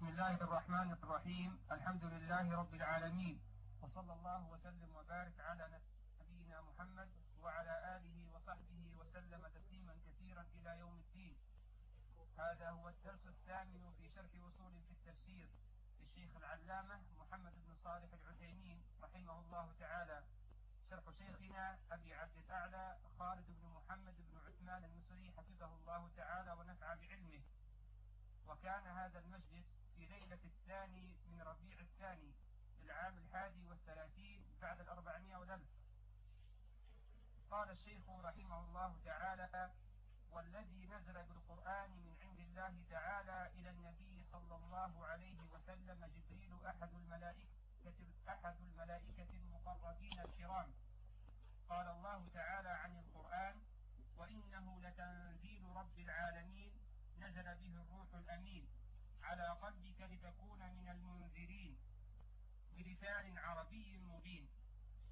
بسم الله الرحمن الرحيم. الحمد لله رب العالمين. وصلى الله وسلم وبارك على نبينا محمد وعلى آله وصحبه وسلم تسليما كثيرا إلى يوم الدين. هذا هو الدرس الثامن في شرح وصول في التفسير للشيخ العلامة محمد بن صالح العثيمين رحمه الله تعالى. شرح شيخنا أبي عبد الأعلى خالد بن محمد بن عثمان المصري حفظه الله تعالى ونفع بعلمه. وكان هذا المجلس في ليلة الثاني من ربيع الثاني للعام الحادي والثلاثين بعد الأربعمائة والألف قال الشيخ رحمه الله تعالى والذي نزل بالقرآن من عند الله تعالى إلى النبي صلى الله عليه وسلم جبريل أحد الملائكة أحد الملائكة المقربين الكرام. قال الله تعالى عن القرآن وإنه لتنزيل رب العالمين نزل به الروح الأمين. على قلبك لتكون من المنذرين بلسان عربي مبين.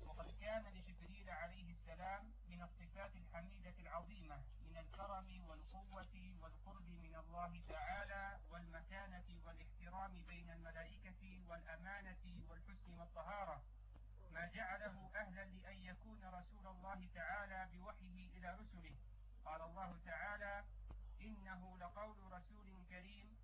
وقد كان لجبريل عليه السلام من الصفات الحميدة العظيمة من الكرم والقوة والقرب من الله تعالى والمكانة والاحترام بين الملائكة والأمانة والحسن والطهارة. ما جعله أهلا لأن يكون رسول الله تعالى بوحيه إلى رسله. قال الله تعالى إنه لقول رسول كريم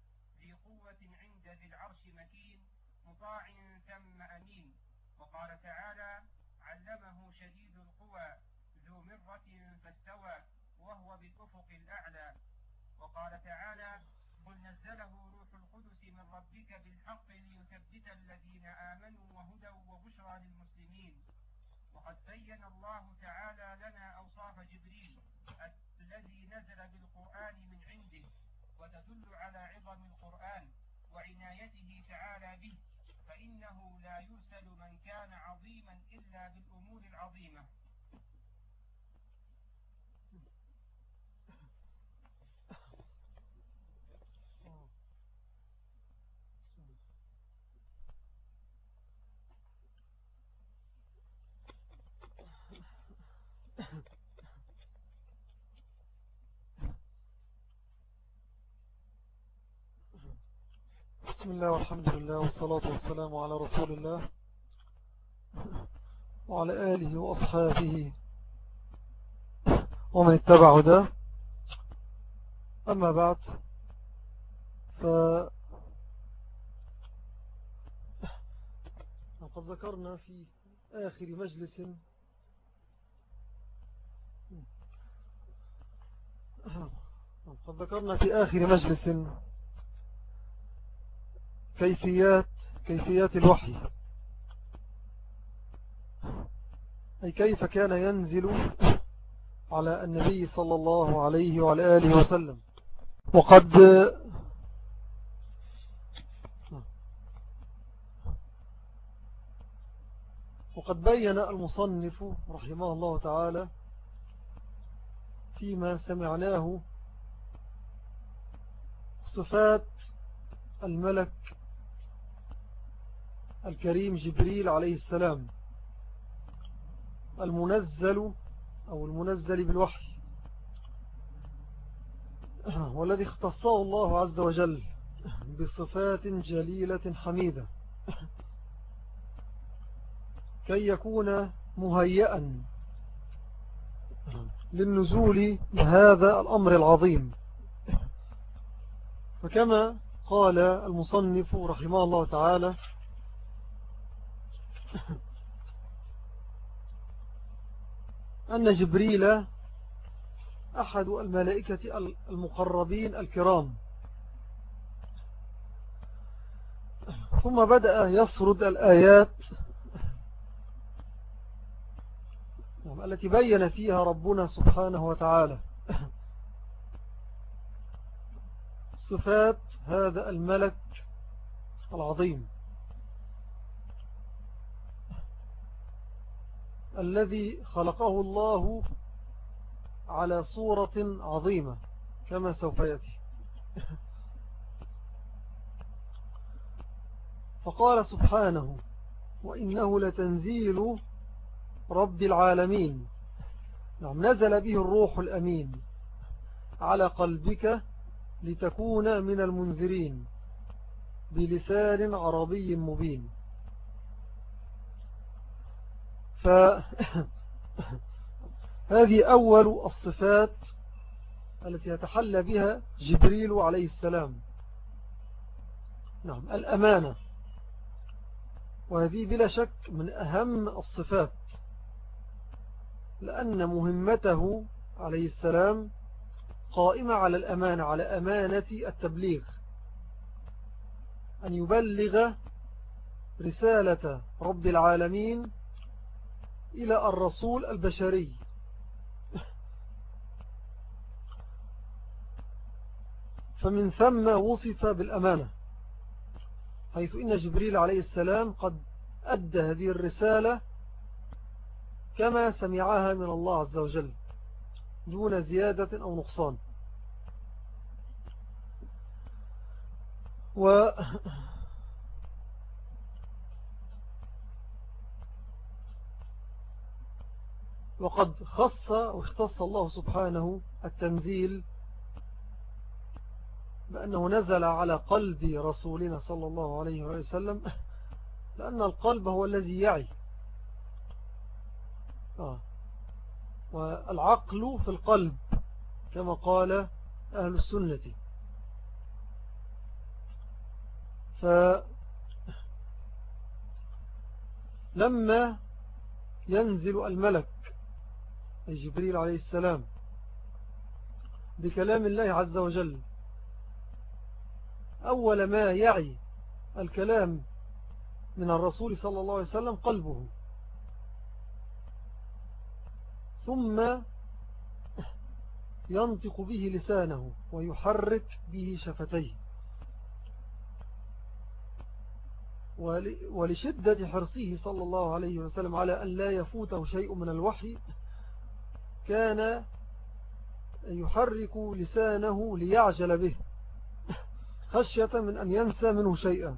ذي قوة عند ذي العرش مكين مطاع ثم أمين. وقال تعالى علمه شديد القوى ذو مرة فاستوى وهو بالأفق الأعلى. وقال تعالى قل نزله روح القدس من ربك بالحق ليثبت الذين آمنوا وهدى وبشرى للمسلمين. وقد بين الله تعالى لنا أوصاف جبريل الذي نزل بالقرآن من عنده. وتدل على عظم القرآن وعنايته تعالى به فإنه لا يرسل من كان عظيما إلا بالأمور العظيمة. بسم الله والحمد لله والصلاة والسلام على رسول الله وعلى آله وأصحابه ومن اتبع ده أما بعد ف قد ذكرنا في آخر مجلس قد ذكرنا في آخر مجلس كيفيات كيفيات الوحي. أي كيف كان ينزل على النبي صلى الله عليه وعلى آله وسلم. وقد وقد بين المصنف رحمه الله تعالى فيما سمعناه صفات الملك الكريم جبريل عليه السلام. المنزل أو المنزل بالوحي. والذي اختصه الله عز وجل بصفات جليلة حميدة. كي يكون مهيئا للنزول بهذا الأمر العظيم. فكما قال المصنف رحمه الله تعالى أن جبريل أحد الملائكة المقربين الكرام. ثم بدأ يسرد الآيات التي بين فيها ربنا سبحانه وتعالى. صفات هذا الملك العظيم. الذي خلقه الله على صورة عظيمة كما سوف يأتي. فقال سبحانه وإنه لتنزيل رب العالمين. نعم نزل به الروح الأمين على قلبك لتكون من المنذرين بلسان عربي مبين. فهذه أول الصفات التي يتحلى بها جبريل عليه السلام. نعم الأمانة. وهذه بلا شك من أهم الصفات لأن مهمته عليه السلام قائمة على الأمانة على أمانة التبليغ. أن يبلغ رسالة رب العالمين إلى الرسول البشري. فمن ثم وصف بالأمانة حيث إن جبريل عليه السلام قد أدى هذه الرسالة كما سمعها من الله عز وجل دون زيادة أو نقصان. و وقد خص واختص الله سبحانه التنزيل بأنه نزل على قلب رسولنا صلى الله عليه وسلم لأن القلب هو الذي يعي آه. والعقل في القلب كما قال أهل السنة فلما ينزل الملك جبريل عليه السلام بكلام الله عز وجل. أول ما يعي الكلام من الرسول صلى الله عليه وسلم قلبه. ثم ينطق به لسانه ويحرك به شفتيه. ولشدة حرصه صلى الله عليه وسلم على أن لا يفوته شيء من الوحي كان يحرك لسانه ليعجل به. خشية من أن ينسى منه شيئا.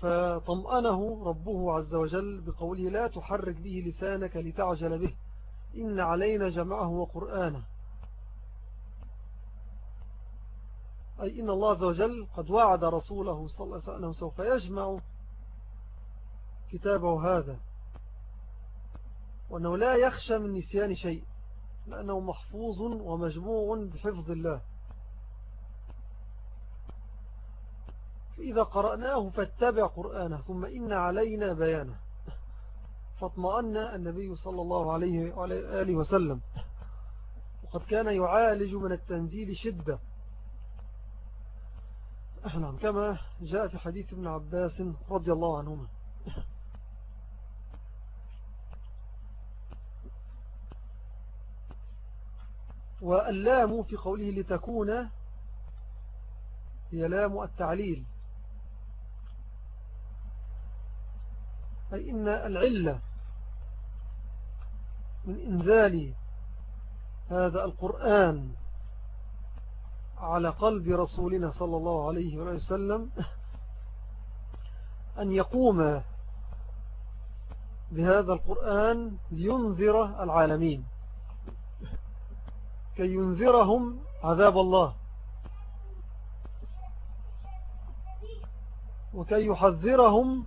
فطمأنه ربه عز وجل بقوله لا تحرك به لسانك لتعجل به. إن علينا جمعه وقرآنه. أي إن الله عز وجل قد وعد رسوله صلى الله عليه وسلم سوف يجمع كتابه هذا. وأنه لا يخشى من نسيان شيء لأنه محفوظ ومجموع بحفظ الله. فإذا قرأناه فاتبع قرآنه ثم إن علينا بيانه. فاطمأن النبي صلى الله عليه وآله وسلم. وقد كان يعالج من التنزيل شدة. نعم كما جاء في حديث ابن عباس رضي الله عنهما. واللام في قوله لتكون هي لام التعليل. أي إن العلة من إنزال هذا القرآن على قلب رسولنا صلى الله عليه وسلم أن يقوم بهذا القرآن لينذر العالمين. كي ينذرهم عذاب الله. وكي يحذرهم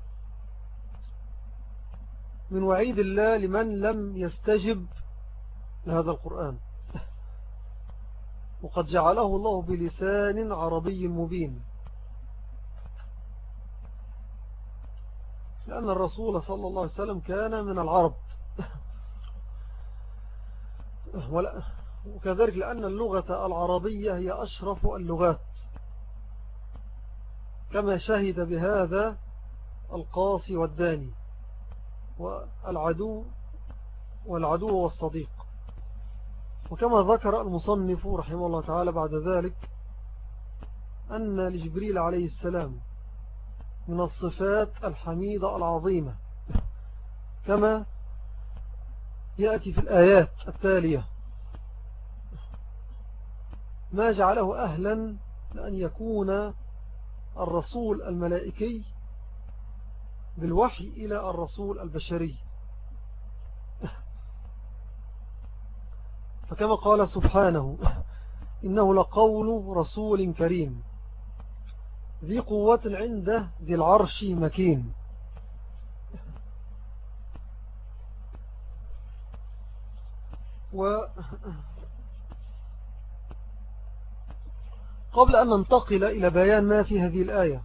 من وعيد الله لمن لم يستجب لهذا القرآن. وقد جعله الله بلسان عربي مبين. لأن الرسول صلى الله عليه وسلم كان من العرب. وكذلك لأن اللغة العربية هي أشرف اللغات. كما شهد بهذا القاصي والداني والعدو والعدو والصديق. وكما ذكر المصنف رحمه الله تعالى بعد ذلك أن لجبريل عليه السلام من الصفات الحميدة العظيمة كما يأتي في الآيات التالية. ما جعله أهلا لأن يكون الرسول الملائكي بالوحي إلى الرسول البشري. فكما قال سبحانه إنه لقول رسول كريم ذي قوة عند ذي العرش مكين. و قبل أن ننتقل إلى بيان ما في هذه الآية.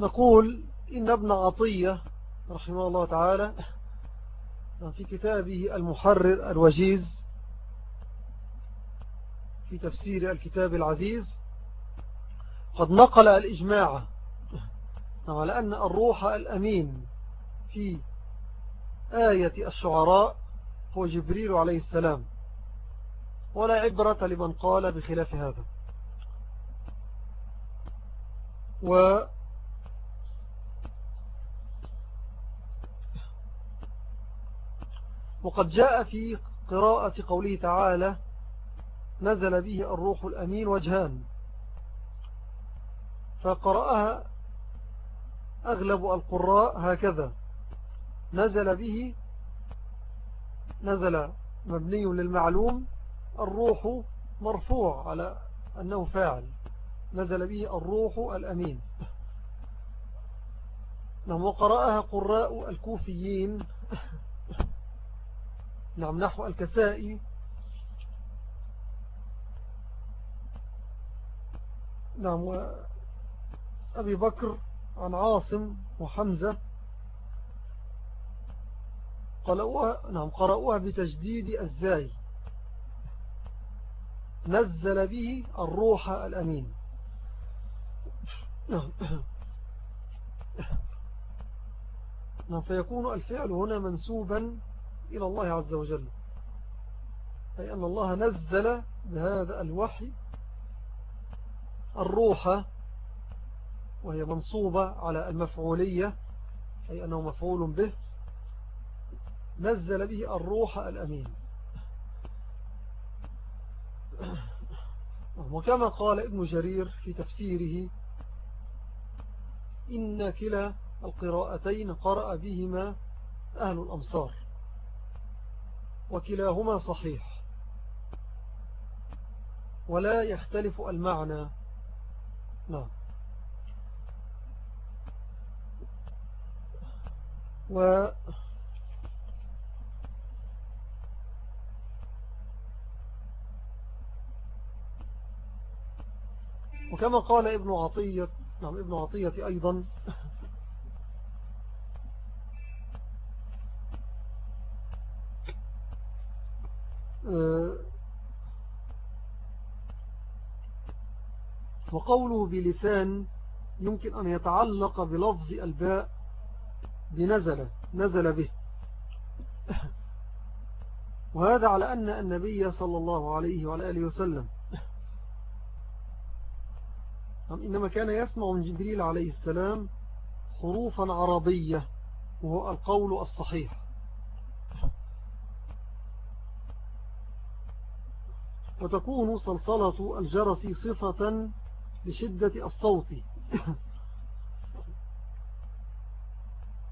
نقول إن ابن عطية رحمه الله تعالى في كتابه المحرر الوجيز في تفسير الكتاب العزيز قد نقل الإجماع على أن الروح الأمين في آية الشعراء هو جبريل عليه السلام. ولا عبرة لمن قال بخلاف هذا. و وقد جاء في قراءة قوله تعالى نزل به الروح الأمين وجهان. فقرأها أغلب القراء هكذا نزل به نزل مبني للمعلوم الروح مرفوع على أنه فاعل. نزل به الروح الأمين. نعم وقرأها قراء الكوفيين. نعم نحو الكسائي. نعم وأبي بكر عن عاصم وحمزة. قرأوها, نعم قرأوها بتجديد الزاي. نزل به الروح الأمين. نعم. نعم فيكون الفعل هنا منسوبا إلى الله عز وجل. أي أن الله نزل بهذا الوحي الروح وهي منصوبة على المفعولية أي أنه مفعول به. نزل به الروح الأمين. وكما قال ابن جرير في تفسيره إن كلا القراءتين قرأ بهما أهل الأمصار وكلاهما صحيح. ولا يختلف المعنى. نعم. و وكما قال ابن عطية نعم ابن عطية أيضا. آه، وقوله بلسان يمكن أن يتعلق بلفظ الباء بنزل نزل به. وهذا على أن النبي صلى الله عليه وعلى آله وسلم إنما كان يسمع من جبريل عليه السلام حروفا عربية وهو القول الصحيح. وتكون صلصلة الجرس صفة لشدة الصوت.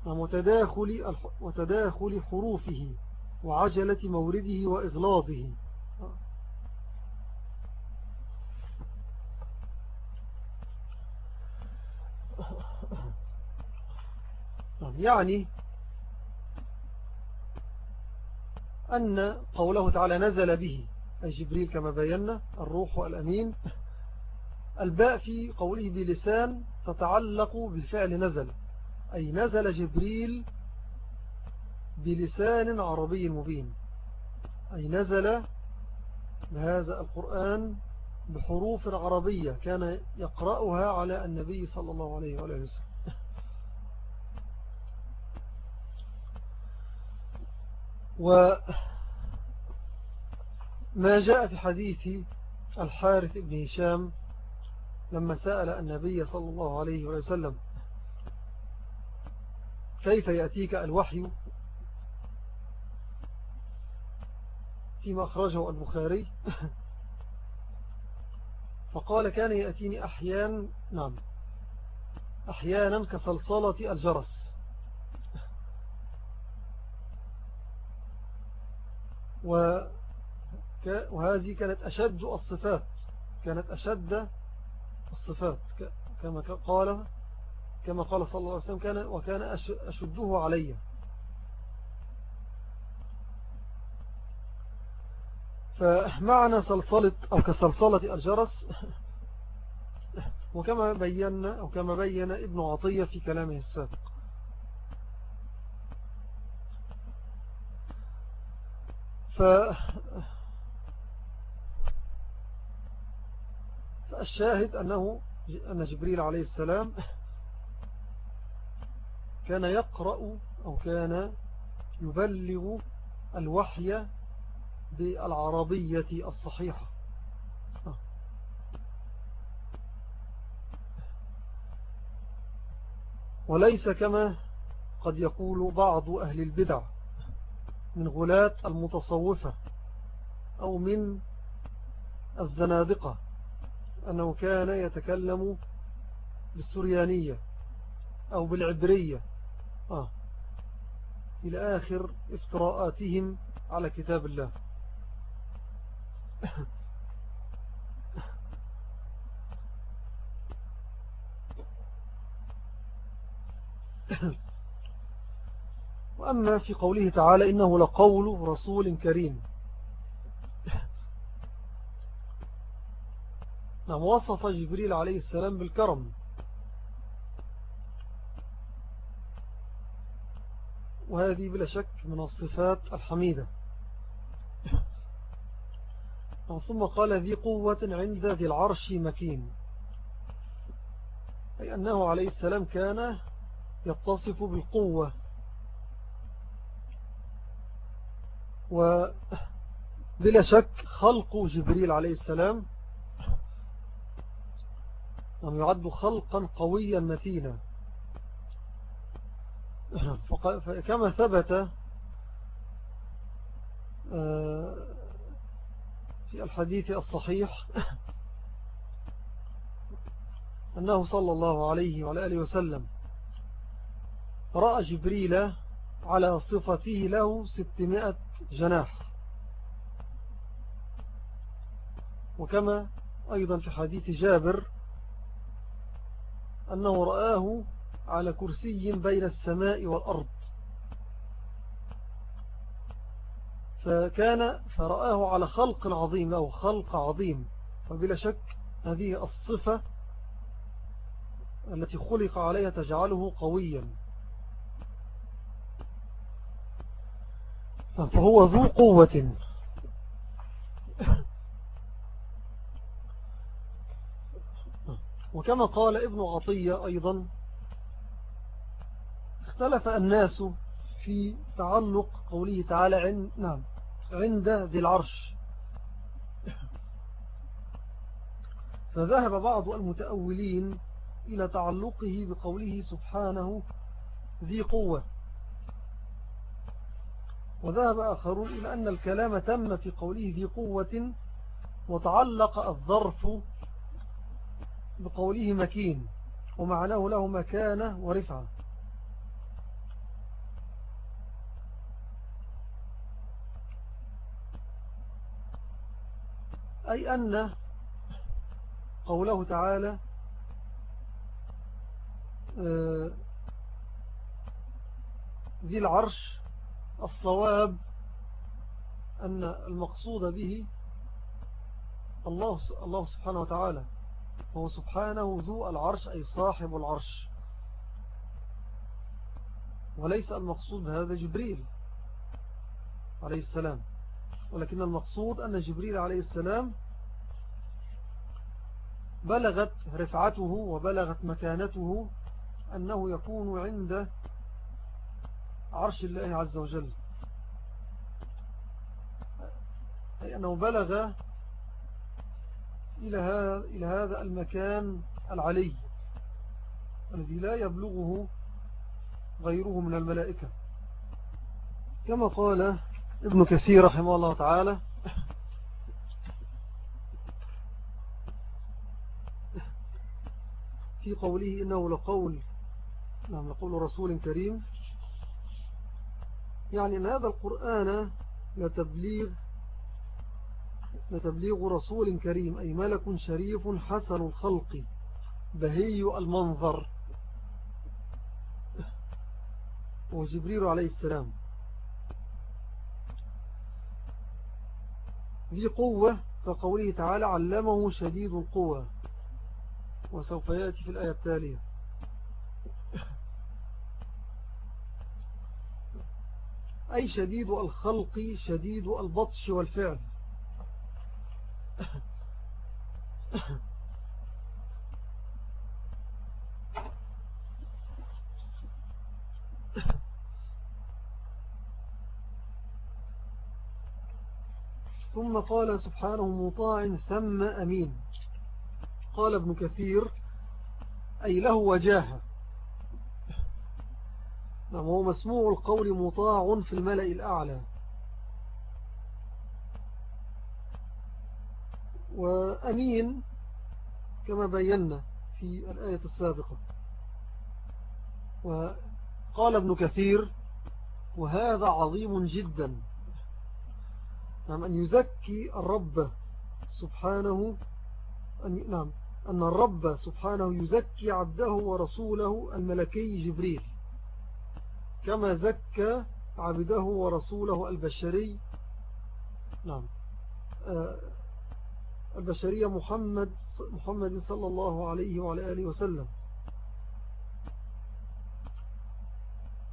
وتداخل, وتداخل حروفه وعجلة مورده وإغلاظه. يعني أن قوله تعالى نزل به أي جبريل كما بينا الروح والأمين الباء في قوله بلسان تتعلق بالفعل نزل أي نزل جبريل بلسان عربي مبين أي نزل بهذا القرآن بحروف عربية كان يقرأها على النبي صلى الله عليه وسلم. وما جاء في حديث الحارث بن هشام لما سأل النبي صلى الله عليه وسلم كيف يأتيك الوحي؟ فيما أخرجه البخاري. فقال كان يأتيني أحيان نعم أحيانا كصلصلة الجرس. وهذه كانت أشد الصفات. كانت أشد الصفات. كما قال كما قال صلى الله عليه وسلم كان وكان أشده علي. فمعنى صلصلة أو كصلصلة الجرس. وكما بينا أو كما بين ابن عطية في كلامه السابق. ف فالشاهد أنه أن جبريل عليه السلام كان يقرأ أو كان يبلغ الوحي بالعربية الصحيحة. وليس كما قد يقول بعض أهل البدع من غلاة المتصوفة أو من الزنادقة أنه كان يتكلم بالسريانية أو بالعبرية. آه. إلى آخر افتراءاتهم على كتاب الله. وأما في قوله تعالى إنه لقول رسول كريم. نعم وصف جبريل عليه السلام بالكرم. وهذه بلا شك من الصفات الحميدة. ثم قال ذي قوة عند ذي العرش مكين. أي أنه عليه السلام كان يتصف بالقوة. وبلا شك خلق جبريل عليه السلام يعد خلقا قويا متينا. كما ثبت آه، في الحديث الصحيح أنه صلى الله عليه وعلى آله وسلم رأى جبريل على صفته له ستمائة جناح. وكما أيضا في حديث جابر أنه رآه على كرسي بين السماء والأرض. فكان فرآه على خلق عظيم أو خلق عظيم. فبلا شك هذه الصفة التي خلق عليها تجعله قويا. فهو ذو قوة. وكما قال ابن عطية أيضا اختلف الناس في تعلق قوله تعالى عند, نعم عند ذي العرش. فذهب بعض المتأولين إلى تعلقه بقوله سبحانه ذي قوة. وذهب آخرون إلى أن الكلام تم في قوله ذي قوة وتعلق الظرف بقوله مكين ومعناه له مكانة ورفعة. أي أن قوله تعالى آه، ذي العرش الصواب أن المقصود به الله الله سبحانه وتعالى هو سبحانه ذو العرش أي صاحب العرش. وليس المقصود بهذا جبريل عليه السلام. ولكن المقصود أن جبريل عليه السلام بلغت رفعته وبلغت مكانته أنه يكون عند عرش الله عز وجل. أي أنه بلغ إلى هذا, المكان العلي الذي لا يبلغه غيره من الملائكة. كما قال ابن كثير رحمه الله تعالى في قوله إنه لقول نعم لقول رسول كريم يعني أن هذا القرآن لتبليغ لتبليغ رسول كريم أي ملك شريف حسن الخلق بهي المنظر. وجبريل عليه السلام ذي قوة فقوله تعالى علمه شديد القوة وسوف يأتي في الآية التالية. أي شديد الخلق شديد البطش والفعل. ثم قال سبحانه مطاع ثم أمين. قال ابن كثير أي له وجاهة. نعم هو مسموع القول مطاع في الملأ الأعلى. وأمين كما بينا في الآية السابقة. وقال ابن كثير وهذا عظيم جدا. نعم أن يزكي الرب سبحانه أن نعم أن الرب سبحانه يزكي عبده ورسوله الملكي جبريل. كما زكى عبده ورسوله البشري. نعم. آه، البشرية محمد محمد صلى الله عليه وعلى آله وسلم.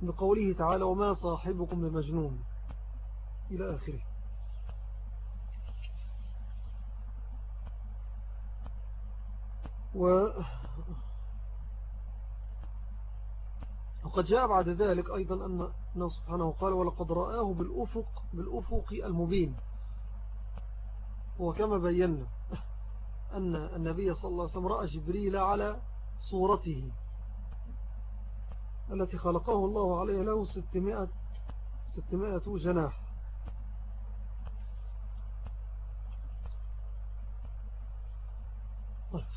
بقوله تعالى وما صاحبكم بمجنون إلى آخره. و وقد جاء بعد ذلك أيضا أن سبحانه قال ولقد رآه بالأفق, بالأفق المبين. وكما بينا أن النبي صلى الله عليه وسلم رأى جبريل على صورته التي خلقه الله عليه له ستمائة, ستمائة جناح.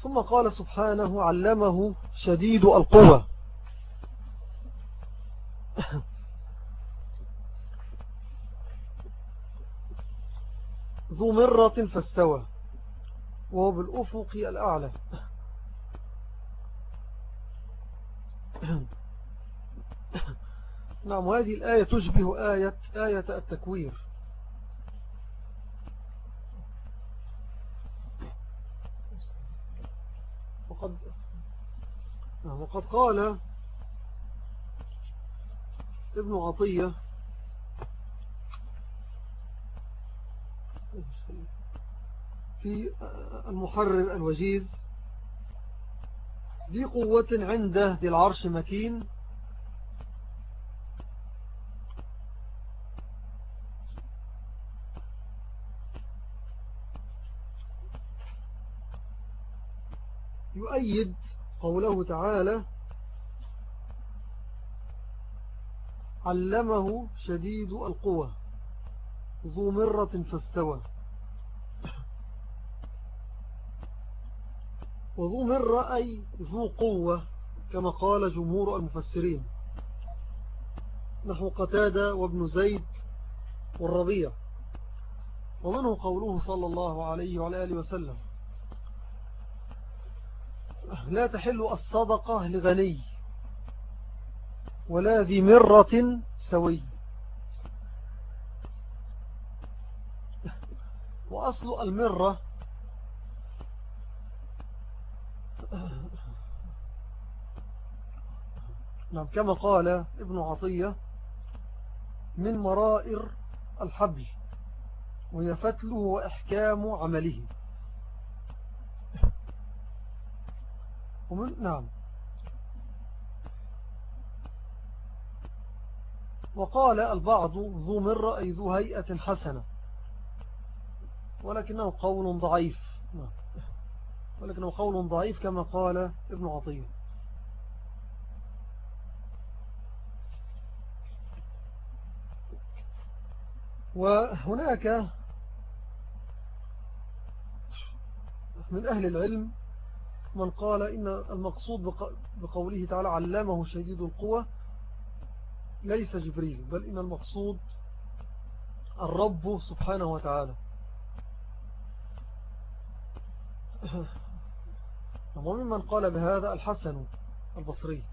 ثم قال سبحانه علمه شديد القوة. ذو مرة فاستوى وهو بالأفق الأعلى. نعم هذه الآية تشبه آية, آية التكوير. وقد, نعم وقد قال ابن عطية. في المحرر الوجيز. ذي قوة عنده ذي العرش مكين. يؤيد قوله تعالى علمه شديد القوة. ذو مرة فاستوى. وذو مرة أي ذو قوة كما قال جمهور المفسرين. نحو قتادة وابن زيد والربيع. ومنه قوله صلى الله عليه وعلى آله وسلم. لا تحل الصدقة لغني. ولا ذي مرة سوي. وأصل المرة نعم كما قال ابن عطية من مرائر الحبل وهي فتله وإحكام عمله. ومن نعم. وقال البعض ذو مرة أي ذو هيئة حسنة ولكنه قول ضعيف. ولكنه قول ضعيف كما قال ابن عطية وهناك من أهل العلم من قال إن المقصود بقوله تعالى علمه شديد القوة ليس جبريل بل إن المقصود الرب سبحانه وتعالى. وممن قال بهذا؟ الحسن البصري.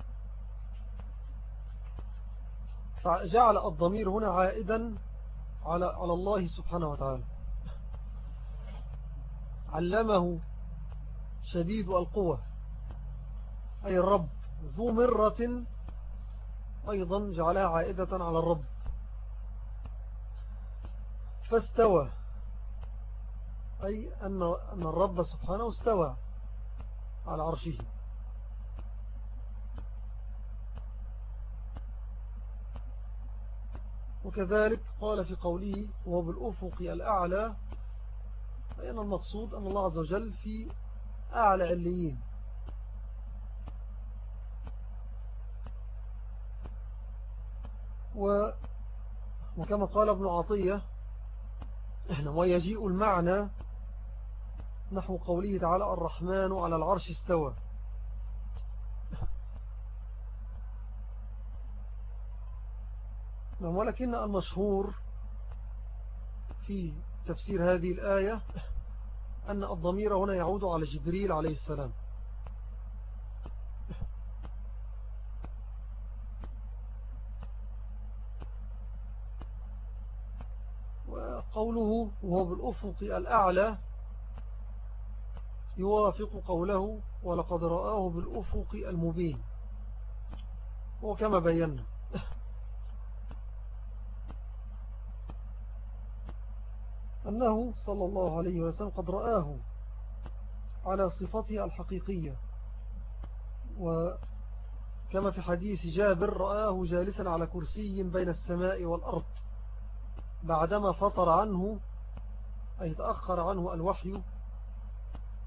فجعل الضمير هنا عائدا على على الله سبحانه وتعالى. علمه شديد القوة أي الرب ذو مرة أيضا جعلها عائدة على الرب. فاستوى. أي أن, أن الرب سبحانه استوى على عرشه. وكذلك قال في قوله وهو بالأفق الأعلى فإن المقصود أن الله عز وجل في أعلى عليين. وكما قال ابن عطية ويجيء المعنى نحو قوله تعالى الرحمن على العرش استوى. نعم ولكن المشهور في تفسير هذه الآية أن الضمير هنا يعود على جبريل عليه السلام. وهو بالأفق الأعلى يوافق قوله ولقد رآه بالأفق المبين. وكما بينا. أنه صلى الله عليه وسلم قد رآه على صفته الحقيقية. وكما في حديث جابر رآه جالسا على كرسي بين السماء والأرض بعدما فطر عنه أي تأخر عنه الوحي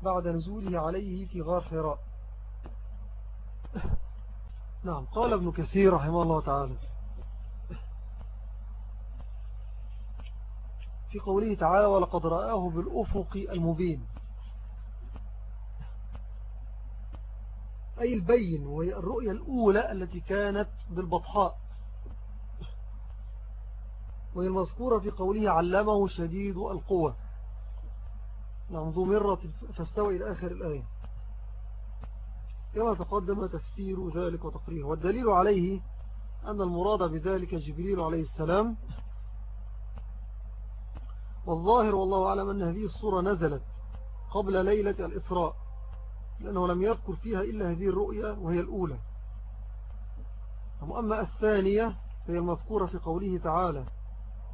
بعد نزوله عليه في غار حراء. نعم قال ابن كثير رحمه الله تعالى في قوله تعالى ولقد رآه بالأفق المبين أي البين وهي الرؤية الأولى التي كانت بالبطحاء. وهي المذكورة في قوله علمه شديد القوة. نعم ذو مرة فاستوى إلى آخر الآية. كما تقدم تفسير ذلك وتقريره. والدليل عليه أن المراد بذلك جبريل عليه السلام. والظاهر والله أعلم أن هذه الصورة نزلت قبل ليلة الإسراء لأنه لم يذكر فيها إلا هذه الرؤية وهي الأولى. أما الثانية فهي المذكورة في قوله تعالى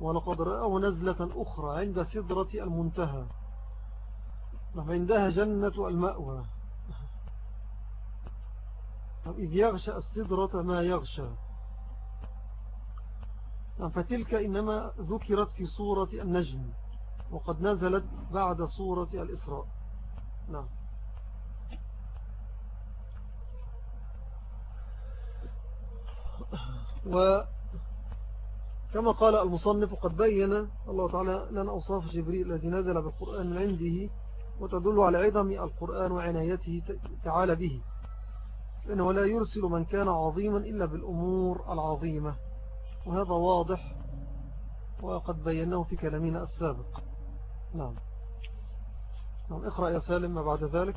ولقد رأه نزلة أخرى عند سدرة المنتهى. عندها جنة المأوى. إذ يغشى السدرة ما يغشى. فتلك إنما ذكرت في سورة النجم وقد نزلت بعد سورة الإسراء. نعم. وكما قال المصنف قد بين الله تعالى لنا أوصاف جبريل الذي نزل بالقرآن من عنده وتدل على عظم القرآن وعنايته تعالى به. فإنه لا يرسل من كان عظيما إلا بالأمور العظيمة. وهذا واضح وقد بيناه في كلامنا السابق. نعم. نعم اقرأ يا سالم ما بعد ذلك.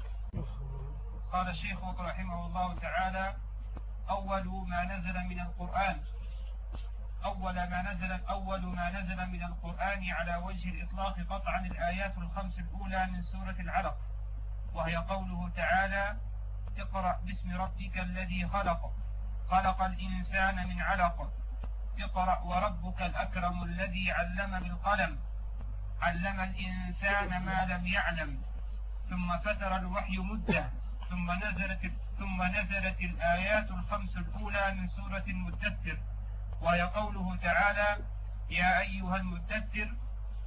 قال الشيخ رحمه الله تعالى أول ما نزل من القرآن أول ما نزل أول ما نزل من القرآن على وجه الإطلاق قطعا الآيات الخمس الأولى من سورة العلق وهي قوله تعالى اقرأ باسم ربك الذي خلق خلق الإنسان من علق اقرأ وربك الأكرم الذي علم بالقلم علم الإنسان ما لم يعلم ثم فتر الوحي مدة ثم نزلت ثم نزلت الآيات الخمس الأولى من سورة المدثر. وهي قوله تعالى يا أيها المدثر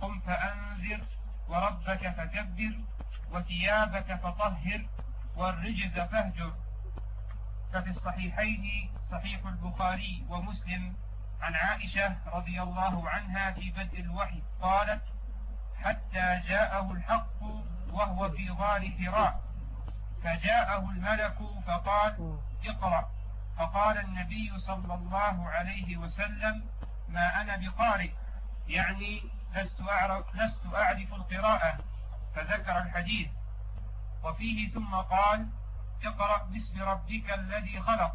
قم فأنذر وربك فكبر وثيابك فطهر والرجز فاهجر. ففي الصحيحين صحيح البخاري ومسلم عن عائشة رضي الله عنها في بدء الوحي قالت حتى جاءه الحق وهو في غار حراء فجاءه الملك فقال اقرأ. فقال النبي صلى الله عليه وسلم ما أنا بقارئ يعني لست أعرف, لست أعرف القراءة. فذكر الحديث. وفيه ثم قال اقرأ باسم ربك الذي خلق.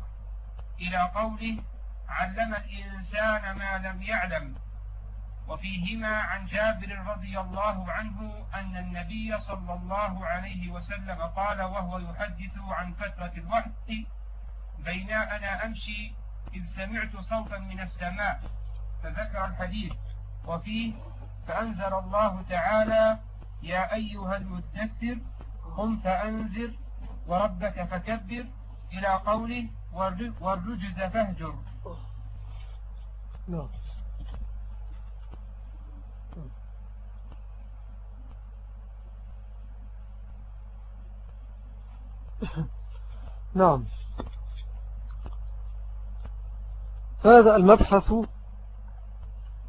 إلى قوله علم الإنسان ما لم يعلم. وفيهما عن جابر رضي الله عنه أن النبي صلى الله عليه وسلم قال وهو يحدث عن فترة الوحي بين أنا أمشي إذ سمعت صوتا من السماء فذكر الحديث. وفيه فأنزل الله تعالى يا أيها المدثر قم فأنذر وربك فكبر إلى قوله والرجز فاهجر. نعم. نعم. هذا المبحث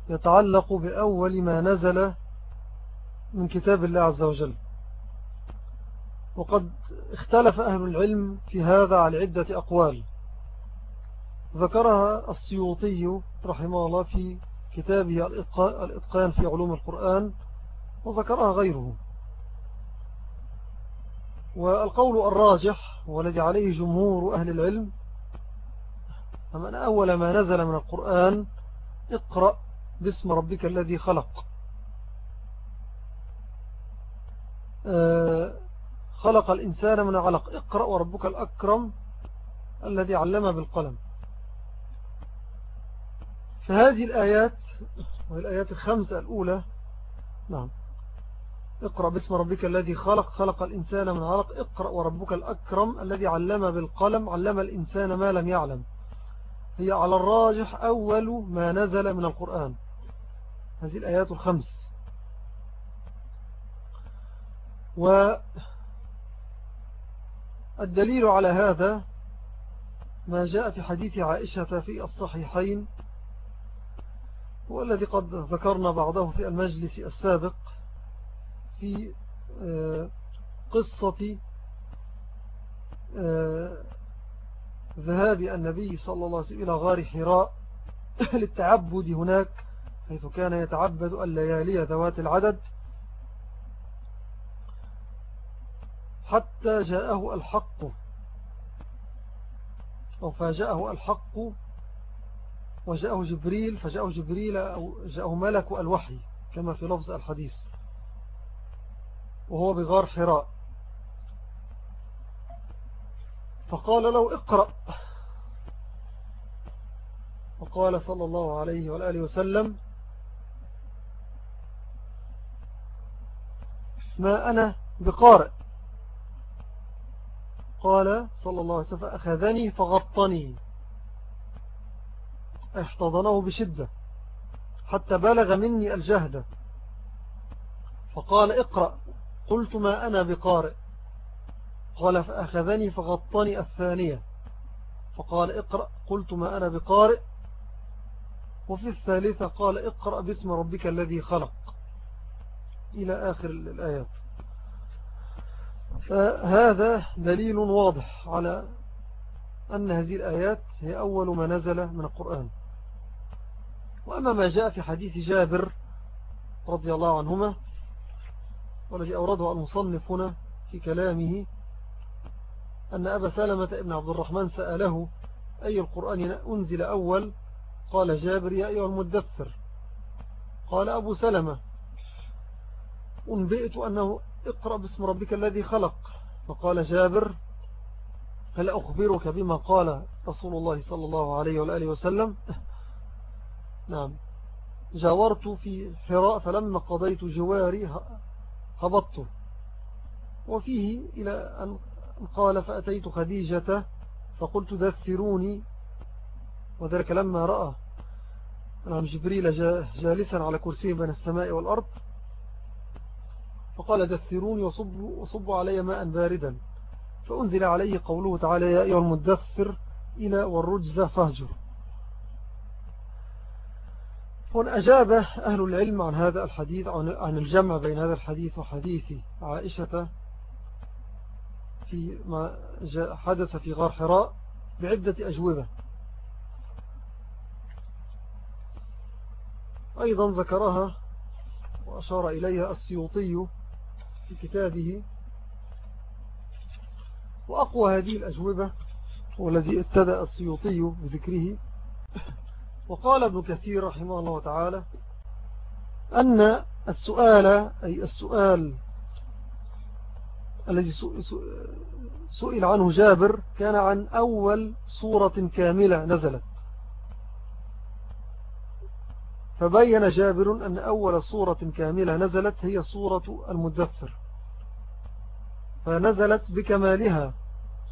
يتعلق بأول ما نزل من كتاب الله عز وجل. وقد اختلف أهل العلم في هذا على عدة أقوال. ذكرها السيوطي رحمه الله في كتابه الإتقان في علوم القرآن وذكرها غيره. والقول الراجح والذي عليه جمهور أهل العلم أن أول ما نزل من القرآن اقرأ باسم ربك الذي خلق. آه، خلق الإنسان من علق. اقرأ وربك الأكرم الذي علم بالقلم. فهذه الآيات وهي الآيات الخمسة الأولى نعم. اقرأ باسم ربك الذي خلق. خلق الإنسان من علق. اقرأ وربك الأكرم الذي علم بالقلم. علم الإنسان ما لم يعلم. هي على الراجح أول ما نزل من القرآن. هذه الآيات الخمس. والدليل على هذا ما جاء في حديث عائشة في الصحيحين والذي قد ذكرنا بعضه في المجلس السابق في آه، قصة آه، ذهاب النبي صلى الله عليه وسلم إلى غار حراء للتعبد هناك حيث كان يتعبد الليالي ذوات العدد حتى جاءه الحق. أو فاجأه الحق وجاءه جبريل فجاءه جبريل أو جاءه ملك الوحي كما في لفظ الحديث وهو بغار حراء. فقال له اقرأ. وقال صلى الله عليه وآله وسلم ما أنا بقارئ. قال صلى الله عليه وسلم فأخذني فغطني. احتضنه بشدة حتى بلغ مني الجهد. فقال اقرأ. قلت ما أنا بقارئ. قال فأخذني فغطني الثانية. فقال اقرأ. قلت ما أنا بقارئ. وفي الثالثة قال اقرأ باسم ربك الذي خلق. إلى آخر الآيات. فهذا دليل واضح على أن هذه الآيات هي أول ما نزل من القرآن. وأما ما جاء في حديث جابر رضي الله عنهما والذي أورده المصنف هنا في كلامه أن أبا سلمة ابن عبد الرحمن سأله أي القرآن أنزل أول؟ قال جابر يا أيها المدثر. قال أبو سلمة أنبئت أنه اقرأ باسم ربك الذي خلق. فقال جابر هل أخبرك بما قال رسول الله صلى الله عليه وآله وسلم؟ نعم. جاورت في حراء فلما قضيت جواري هبطت. وفيه إلى أن قال فأتيت خديجة فقلت دثروني. وذلك لما رأى نعم جبريل جالسا على كرسي بين السماء والأرض فقال دثروني وصبوا, وصبوا علي ماء باردا. فأنزل عليه قوله تعالى يا أيها المدثر إلى والرجز فهجر هنا أجاب أهل العلم عن هذا الحديث عن الجمع بين هذا الحديث وحديث عائشة في ما حدث في غار حراء بعدة أجوبة. أيضا ذكرها وأشار إليها السيوطي في كتابه. وأقوى هذه الأجوبة والذي ابتدأ السيوطي بذكره. وقال ابن كثير رحمه الله تعالى أن السؤال أي السؤال الذي سئل عنه جابر كان عن أول صورة كاملة نزلت. فبين جابر أن أول صورة كاملة نزلت هي صورة المدثر. فنزلت بكمالها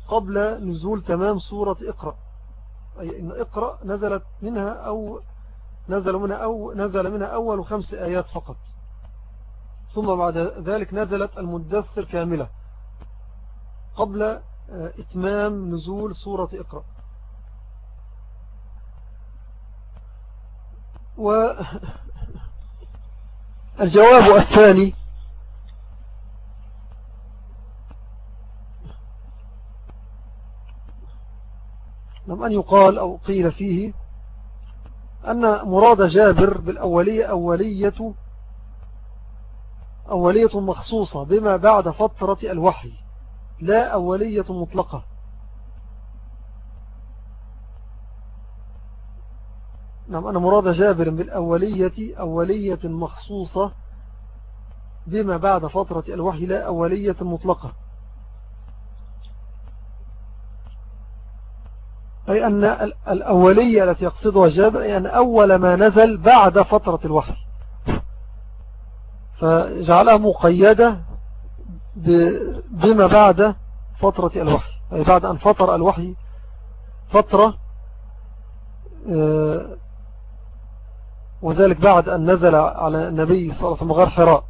قبل نزول تمام صورة اقرأ. أي إن اقرأ نزلت منها أو نزل منها, أو نزل منها أول خمس آيات فقط. ثم بعد ذلك نزلت المدثر كاملة. قبل آه، إتمام نزول سورة اقرأ. والجواب الثاني لم أن يقال أو قيل فيه أن مراد جابر بالأولية أولية أولية مخصوصة بما بعد فترة الوحي. لا أولية مطلقة. نعم أنا مراد جابر بالأولية أولية مخصوصة بما بعد فترة الوحي لا أولية مطلقة. أي أن الأولية التي يقصدها جابر أي أن أول ما نزل بعد فترة الوحي. فجعلها مقيدة بما بعد فترة الوحي. أي بعد أن فطر الوحي فترة آه، وذلك بعد أن نزل على النبي صلى الله عليه وسلم غير حراء.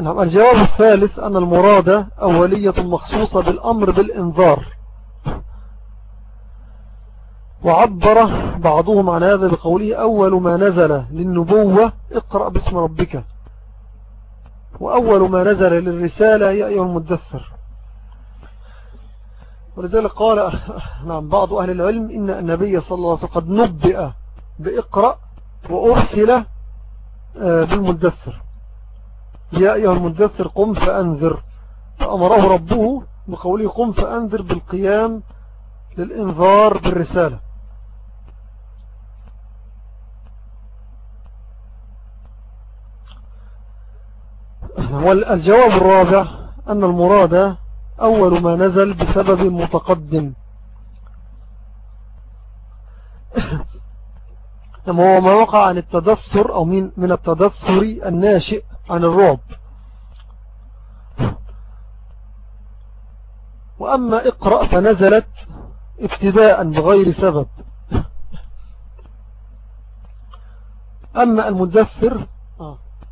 نعم الجواب الثالث أن المراد أولية مخصوصة بالأمر بالإنذار. وعبر بعضهم عن هذا بقوله أول ما نزل للنبوة اقرأ باسم ربك. وأول ما نزل للرسالة يا أيها المدثر. ولذلك قال نعم بعض أهل العلم إن النبي صلى الله عليه وسلم قد نبئ بإقرأ وأرسل آه، بالمدثر. يا أيها المدثر قم فأنذر. فأمره ربه بقوله قم فأنذر بالقيام للإنذار بالرسالة. والجواب الرابع أن المراد أول ما نزل بسبب متقدم. هو ما وقع عن التدثر أو من, من التدثر الناشئ عن الرعب. وأما اقرأ فنزلت ابتداء بغير سبب. أما المدثر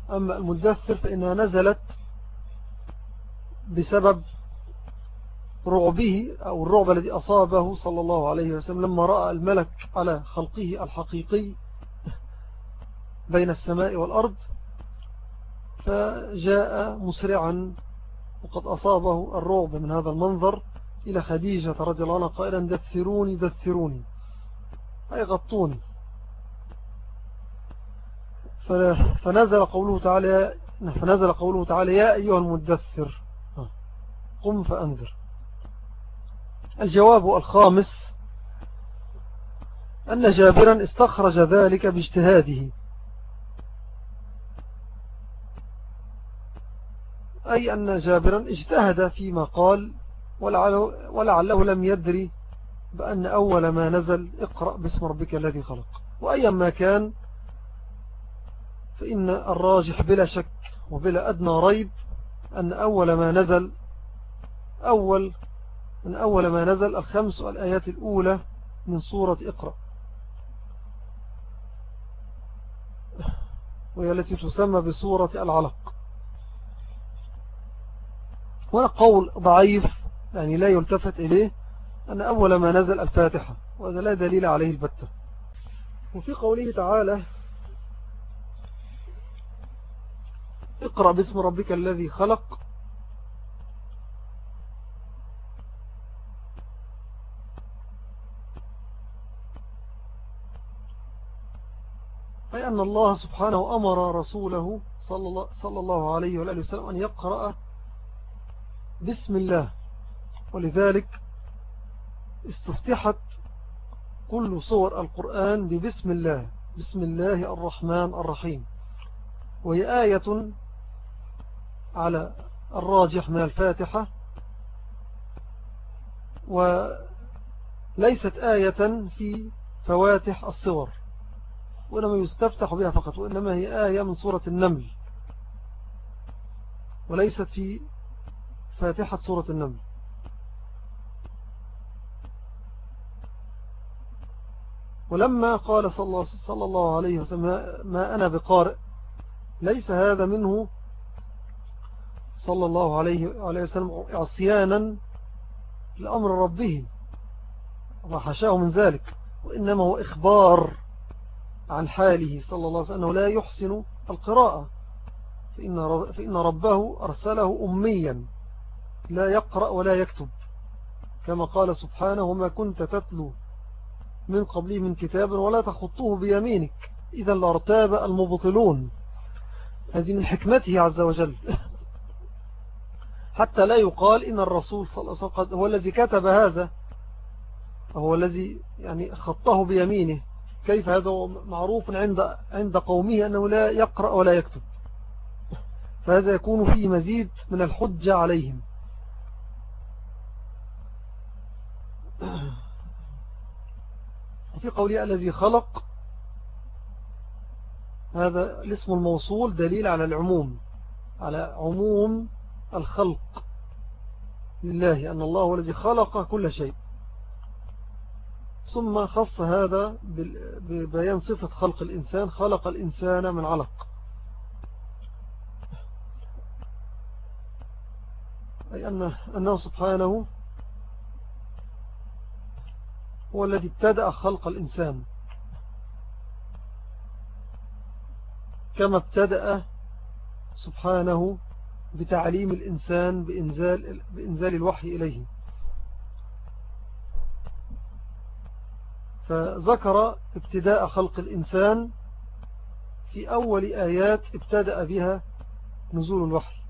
أما المدثر فإنها نزلت بسبب رعبه أو الرعب الذي أصابه صلى الله عليه وسلم لما رأى الملك على خلقه الحقيقي بين السماء والأرض فجاء مسرعا وقد أصابه الرعب من هذا المنظر إلى خديجة رضي الله عنها قائلا دثروني دثروني. أي غطوني. فنزل قوله تعالى فنزل قوله تعالى يا أيها المدثر. قم فأنذر. الجواب الخامس أن جابرا استخرج ذلك باجتهاده. أي أن جابرا اجتهد فيما قال ولعله, لم يدري بأن أول ما نزل اقرأ باسم ربك الذي خلق. وأيا ما كان فإن الراجح بلا شك وبلا أدنى ريب أن أول ما نزل أول من أول ما نزل الخمس والآيات الأولى من سورة اقرأ. وهي التي تسمى بسورة العلق. قول ضعيف يعني لا يلتفت إليه أن أول ما نزل الفاتحة وهذا لا دليل عليه البتة. وفي قوله تعالى اقرأ باسم ربك الذي خلق. أي أن الله سبحانه أمر رسوله صلى الله عليه وآله وسلم أن يقرأ بسم الله. ولذلك استفتحت كل صور القرآن ببسم الله. بسم الله الرحمن الرحيم. وهي آية على الراجح من الفاتحة. وليست آية في فواتح الصور وإنما يستفتح بها فقط وإنما هي آية من سورة النمل. وليست في فاتحة سورة النمل. ولما قال صلى الله, عليه وسلم ما أنا بقارئ ليس هذا منه صلى الله عليه وسلم عصيانا لأمر ربه وحشاه من ذلك وإنما هو إخبار عن حاله صلى الله عليه وسلم أنه لا يحسن القراءة فإن, ربه أرسله أميا لا يقرأ ولا يكتب كما قال سبحانه وما كنت تتلو من قبله من كتاب ولا تخطوه بيمينك. إذا لارتاب المبطلون. هذه من حكمته عز وجل. حتى لا يقال إن الرسول صلى الله عليه وسلم هو الذي كتب هذا هو الذي يعني خطه بيمينه. كيف هذا؟ معروف عند عند قومه أنه لا يقرأ ولا يكتب. فهذا يكون فيه مزيد من الحجة عليهم. وفي قوله الذي خلق هذا الاسم الموصول دليل على العموم على عموم الخلق لله أن الله هو الذي خلق كل شيء. ثم خص هذا ببيان صفة خلق الإنسان. خلق الإنسان من علق. أي أن أنه سبحانه هو الذي ابتدأ خلق الإنسان. كما ابتدأ سبحانه بتعليم الإنسان بإنزال, بإنزال الوحي إليه. فذكر ابتداء خلق الإنسان في أول آيات ابتدأ بها نزول الوحي.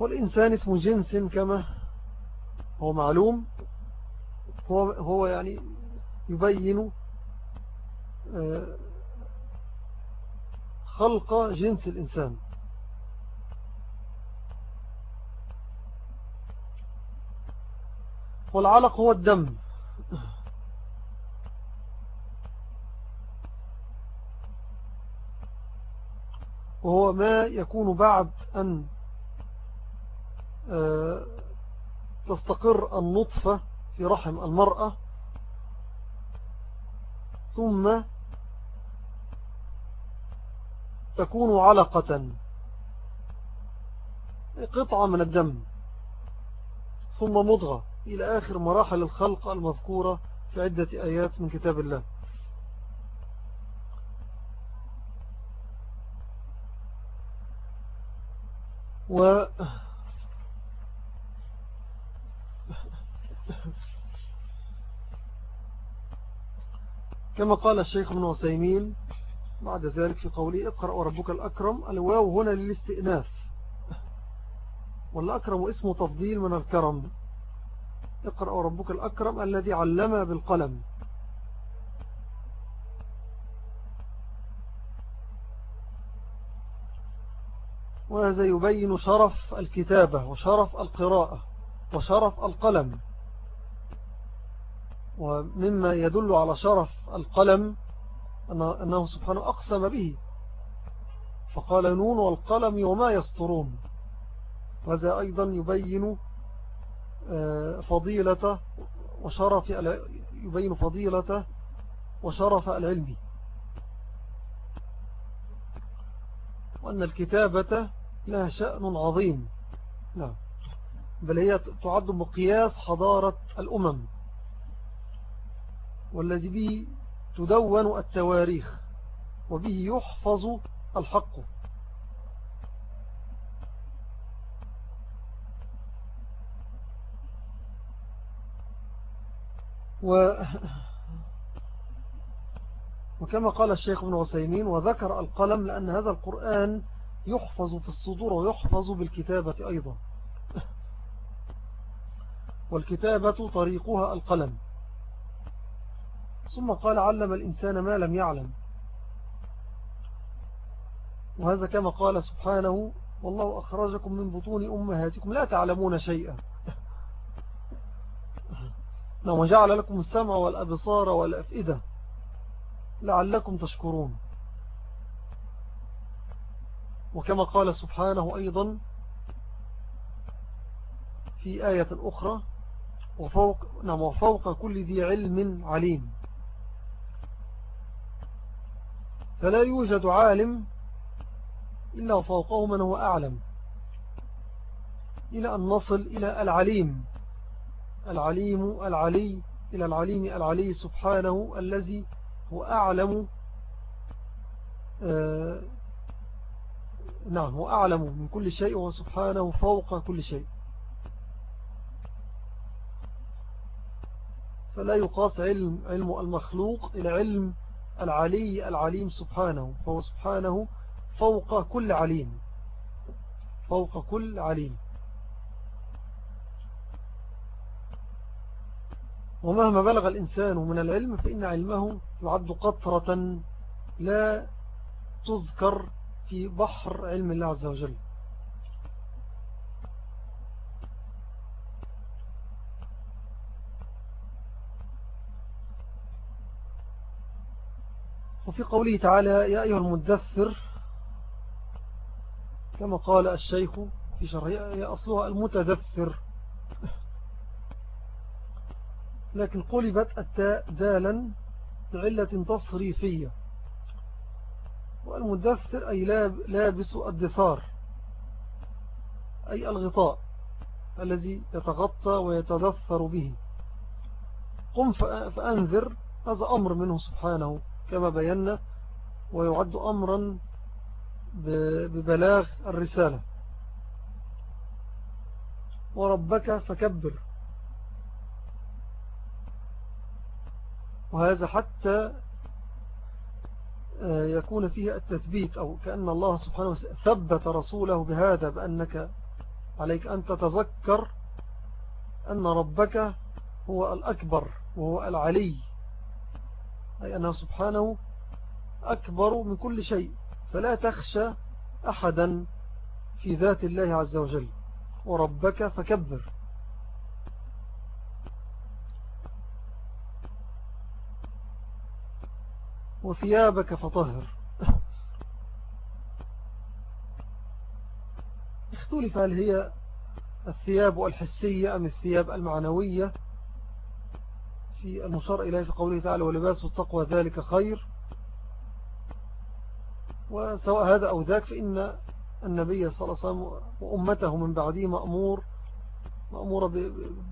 والإنسان اسم جنس كما هو معلوم. هو, هو يعني يبين آه، خلق جنس الإنسان. والعلق هو الدم. وهو ما يكون بعد أن آه، تستقر النطفة في رحم المرأة ثم تكون علقة. قطعة من الدم ثم مضغة إلى آخر مراحل الخلق المذكورة في عدة آيات من كتاب الله. و كما قال الشيخ ابن وسيمين بعد ذلك في قوله اقرأ وربك الأكرم الواو هنا للاستئناف. والأكرم اسم تفضيل من الكرم. اقرأ وربك الأكرم الذي علم بالقلم. وهذا يبين شرف الكتابة وشرف القراءة وشرف القلم. ومما يدل على شرف القلم أنه سبحانه أقسم به. فقال نون والقلم وما يسطرون. وهذا أيضا يبين آه، فضيلة وشرف يبين فضيلة وشرف العلم. وأن الكتابة لها شأن عظيم. نعم. بل هي تعد مقياس حضارة الأمم. والذي به تدون التواريخ وبه يحفظ الحق. و وكما قال الشيخ ابن عثيمين وذكر القلم لأن هذا القرآن يحفظ في الصدور ويحفظ بالكتابة أيضا. والكتابة طريقها القلم. ثم قال علم الإنسان ما لم يعلم. وهذا كما قال سبحانه والله أخرجكم من بطون أمهاتكم لا تعلمون شيئا. نعم وجعل لكم السمع والأبصار والأفئدة لعلكم تشكرون. وكما قال سبحانه أيضا في آية أخرى وفوق, نعم وفوق كل ذي علم عليم. فلا يوجد عالم إلا فوقه من هو أعلم. إلى أن نصل إلى العليم. العليم العلي إلى العليم العلي سبحانه الذي هو أعلم. آه نعم هو أعلم من كل شيء وسبحانه فوق كل شيء. فلا يقاس علم, علم المخلوق إلى علم العلي العليم سبحانه فهو سبحانه فوق كل عليم. فوق كل عليم. ومهما بلغ الإنسان من العلم فإن علمه يعد قطرة لا تذكر في بحر علم الله عز وجل. وفي قوله تعالى يا أيها المدثر كما قال الشيخ في شرعه أصلها المتدثر. لكن قلبت التاء دالا بعلة تصريفية. والمدثر أي لابس الدثار أي الغطاء الذي يتغطى ويتدثر به. قم فأنذر هذا أمر منه سبحانه. كما بينا ويعد أمرا ببلاغ الرسالة. وربك فكبر. وهذا حتى آه، يكون فيه التثبيت أو كأن الله سبحانه وتعالى ثبت رسوله بهذا بأنك عليك أن تتذكر أن ربك هو الأكبر وهو العلي. أي أنه سبحانه أكبر من كل شيء. فلا تخشى أحدا في ذات الله عز وجل. وربك فكبر. وثيابك فطهر. اختلف هل هي الثياب الحسية أم الثياب المعنوية. في المشار إليه في قوله تعالى ولباس التقوى ذلك خير وسواء هذا أو ذاك فإن النبي صلى الله عليه وسلم وأمته من بعده مأمور مأمورة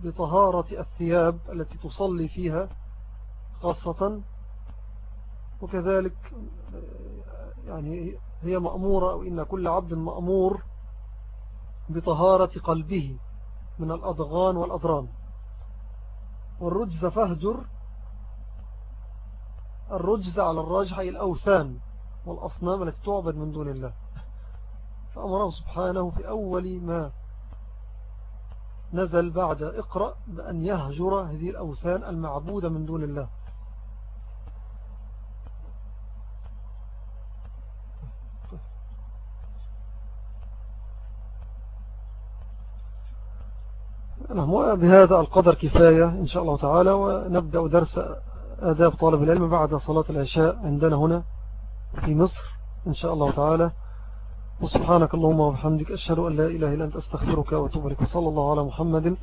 بطهارة الثياب التي تصلي فيها خاصة. وكذلك يعني هي مأمورة أو إن كل عبد مأمور بطهارة قلبه من الأضغان والأضران. والرجز فهجر الرجز على الراجح الأوثان والأصنام التي تعبد من دون الله. فأمره سبحانه في أول ما نزل بعد اقرأ بأن يهجر هذه الأوثان المعبودة من دون الله. نعم بهذا القدر كفاية إن شاء الله تعالى ونبدأ درس آداب طالب العلم بعد صلاة العشاء عندنا هنا في مصر إن شاء الله تعالى. وسبحانك اللهم وبحمدك أشهد أن لا إله إلا أنت أستغفرك وأتوب إليك وصلى الله على محمد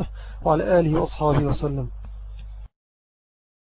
وعلى آله وأصحابه وسلم.